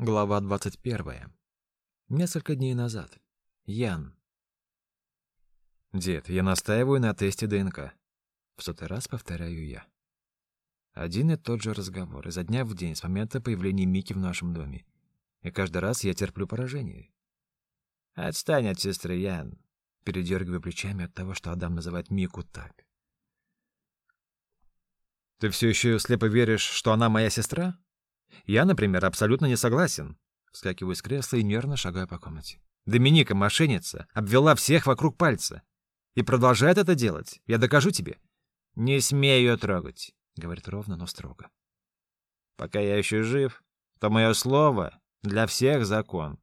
Глава 21. Несколько дней назад. Ян. Дед, я настаиваю на тесте ДНК. В сотый раз повторяю я. Один и тот же разговор, изо дня в день, с момента появления Мики в нашем доме. И каждый раз я терплю поражение. Отстань от сестры, Ян. Передергиваю плечами от того, что Адам называет Мику так. Ты все еще слепо веришь, что она моя сестра? Я, например, абсолютно не согласен. Вскакиваю с кресла и нервно шагаю по комнате. Доминика, мошенница, обвела всех вокруг пальца. И продолжает это делать. Я докажу тебе. Не смей ее трогать, говорит ровно, но строго. Пока я еще жив, то мое слово для всех закон.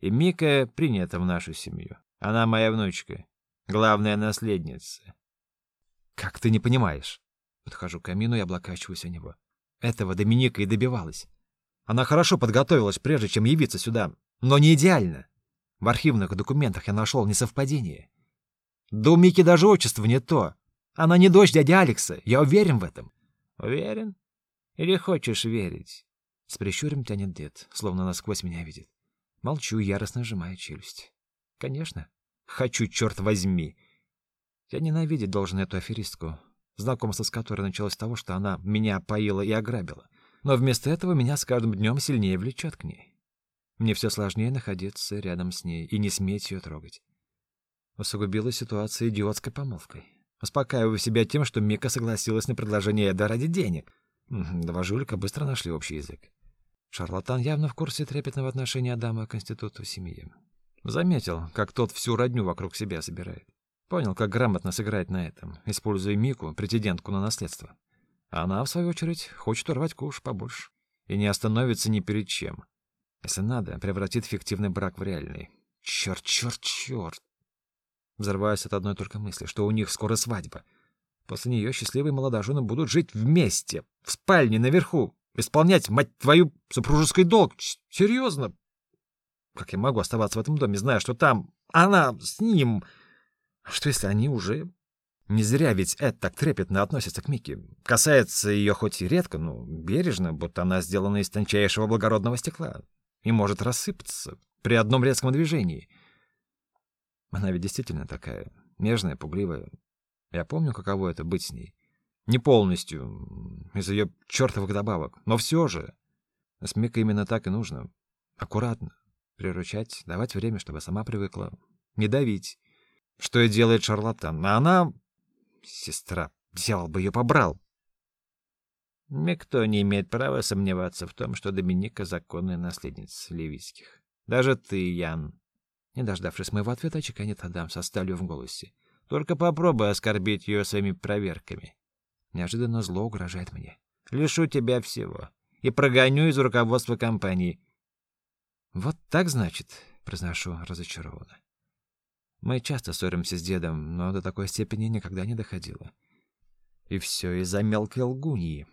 И Мика принята в нашу семью. Она моя внучка, главная наследница. Как ты не понимаешь? Подхожу к камину и облокачиваюсь о него. Этого Доминика и добивалась. Она хорошо подготовилась, прежде чем явиться сюда, но не идеально. В архивных документах я нашел несовпадение. Да у Мики даже отчество не то. Она не дочь дяди Алекса, я уверен в этом. Уверен? Или хочешь верить? С прищуром тянет дед, словно насквозь меня видит. Молчу, яростно сжимая челюсть. Конечно, хочу, черт возьми. Я ненавидеть должен эту аферистку, знакомство с которой началось с того, что она меня поила и ограбила. Но вместо этого меня с каждым днем сильнее влечет к ней. Мне все сложнее находиться рядом с ней и не сметь ее трогать. Усугубила ситуация идиотской помолвкой. Успокаиваю себя тем, что Мика согласилась на предложение Эда ради денег. Два жулика быстро нашли общий язык. Шарлатан явно в курсе трепетного отношения Адама к институту семьи. Заметил, как тот всю родню вокруг себя собирает. Понял, как грамотно сыграть на этом, используя Мику, претендентку на наследство. Она, в свою очередь, хочет урвать куш побольше. И не остановится ни перед чем. Если надо, превратит фиктивный брак в реальный. Черт, черт, черт. Взрываюсь от одной только мысли, что у них скоро свадьба. После нее счастливые молодожены будут жить вместе, в спальне наверху, исполнять, мать твою, супружеский долг. Серьезно? Как я могу оставаться в этом доме, зная, что там она с ним... А что если они уже... Не зря ведь Эд так трепетно относится к Микки. Касается ее хоть и редко, но бережно, будто она сделана из тончайшего благородного стекла и может рассыпаться при одном резком движении. Она ведь действительно такая нежная, пугливая. Я помню, каково это быть с ней. Не полностью, из ее чертовых добавок, но все же. С Микой именно так и нужно. Аккуратно, приручать, давать время, чтобы сама привыкла, не давить что и делает шарлатан. А она... Сестра, дьявол бы ее побрал. Никто не имеет права сомневаться в том, что Доминика — законная наследница Левицких. Даже ты, Ян. Не дождавшись моего ответа, чеканит Адам со сталью в голосе. Только попробуй оскорбить ее своими проверками. Неожиданно зло угрожает мне. Лишу тебя всего. И прогоню из руководства компании. Вот так, значит, произношу разочарованно. Мы часто ссоримся с дедом, но до такой степени никогда не доходило. И все из-за мелкой лгуньи.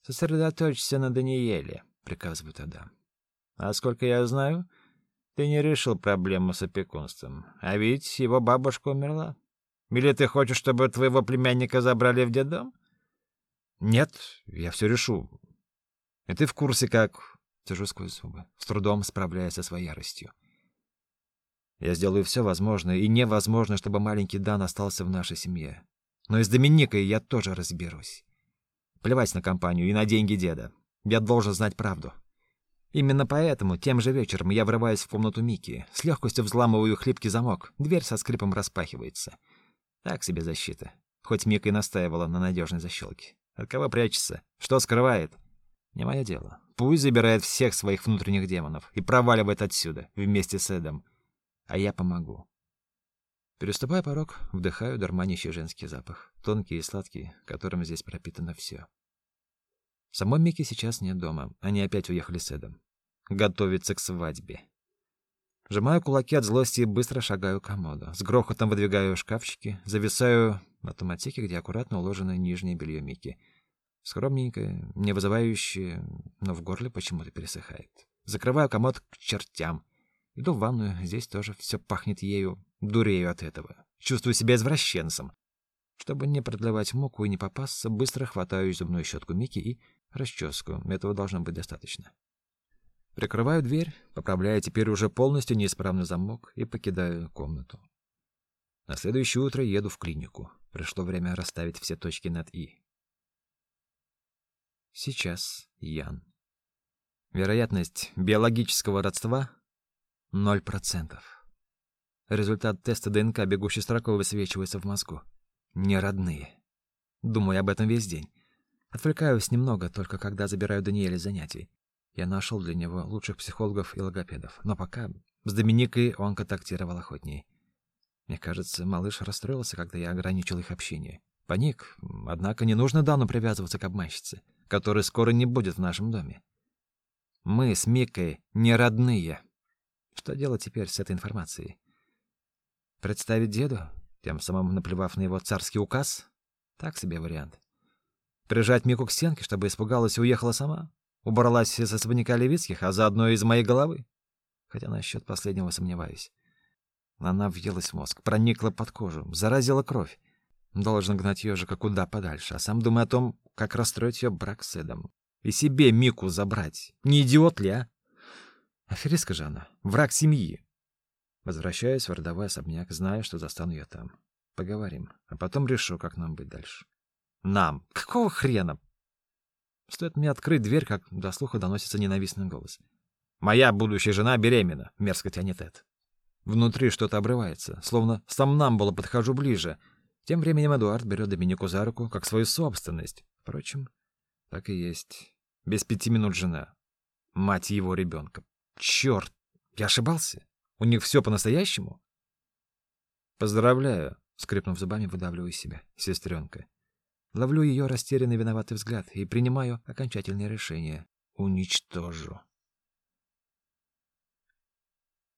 «Сосредоточься на Даниэле», — приказывает Адам. «А сколько я знаю, ты не решил проблему с опекунством. А ведь его бабушка умерла. Или ты хочешь, чтобы твоего племянника забрали в детдом?» «Нет, я все решу. И ты в курсе, как...» Сижу сквозь зубы, с трудом справляясь со своей яростью. Я сделаю все возможное и невозможное, чтобы маленький Дан остался в нашей семье. Но и с Доминикой я тоже разберусь. Плевать на компанию и на деньги деда. Я должен знать правду. Именно поэтому тем же вечером я врываюсь в комнату Мики, с легкостью взламываю хлипкий замок, дверь со скрипом распахивается. Так себе защита. Хоть Мика и настаивала на надежной защелке. От кого прячется? Что скрывает? Не мое дело. Пусть забирает всех своих внутренних демонов и проваливает отсюда, вместе с Эдом а я помогу. Переступая порог, вдыхаю дурманящий женский запах, тонкий и сладкий, которым здесь пропитано все. Самой Мики сейчас нет дома, они опять уехали с Эдом. Готовится к свадьбе. Сжимаю кулаки от злости и быстро шагаю к комоду. С грохотом выдвигаю шкафчики, зависаю на том отсеке, где аккуратно уложено нижнее белье Мики. Скромненькое, не вызывающее, но в горле почему-то пересыхает. Закрываю комод к чертям — Иду в ванную, здесь тоже все пахнет ею, дурею от этого. Чувствую себя извращенцем. Чтобы не продлевать муку и не попасться, быстро хватаю зубную щетку Мики и расческу. Этого должно быть достаточно. Прикрываю дверь, поправляя теперь уже полностью неисправный замок и покидаю комнату. На следующее утро еду в клинику. Пришло время расставить все точки над «и». Сейчас Ян. Вероятность биологического родства — ноль процентов. Результат теста ДНК бегущей строкой высвечивается в мозгу. Не родные. Думаю об этом весь день. Отвлекаюсь немного, только когда забираю Даниэля занятий. Я нашел для него лучших психологов и логопедов, но пока с Доминикой он контактировал охотнее. Мне кажется, малыш расстроился, когда я ограничил их общение. Паник, однако не нужно Дану привязываться к обманщице, которой скоро не будет в нашем доме. Мы с Микой не родные. Что делать теперь с этой информацией? Представить деду, тем самым наплевав на его царский указ? Так себе вариант. Прижать Мику к стенке, чтобы испугалась и уехала сама? Убралась из особняка Левицких, а заодно из моей головы. Хотя насчет последнего сомневаюсь. Она въелась в мозг, проникла под кожу, заразила кровь. Должен гнать ежика куда подальше, а сам думаю о том, как расстроить ее брак с Эдом. И себе Мику забрать. Не идиот ли, а? Аферистка же она, враг семьи. Возвращаюсь в родовой особняк, зная, что застану ее там. Поговорим, а потом решу, как нам быть дальше. Нам? Какого хрена? Стоит мне открыть дверь, как до слуха доносится ненавистный голос. «Моя будущая жена беременна», — мерзко тянет Эд. Внутри что-то обрывается, словно сам нам было подхожу ближе. Тем временем Эдуард берет Доминику за руку, как свою собственность. Впрочем, так и есть. Без пяти минут жена. Мать его ребенка. Черт, я ошибался? У них все по-настоящему? Поздравляю, скрипнув зубами, выдавливаю себя. Сестренка. Ловлю ее растерянный виноватый взгляд и принимаю окончательное решение. Уничтожу.